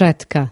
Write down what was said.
szczotka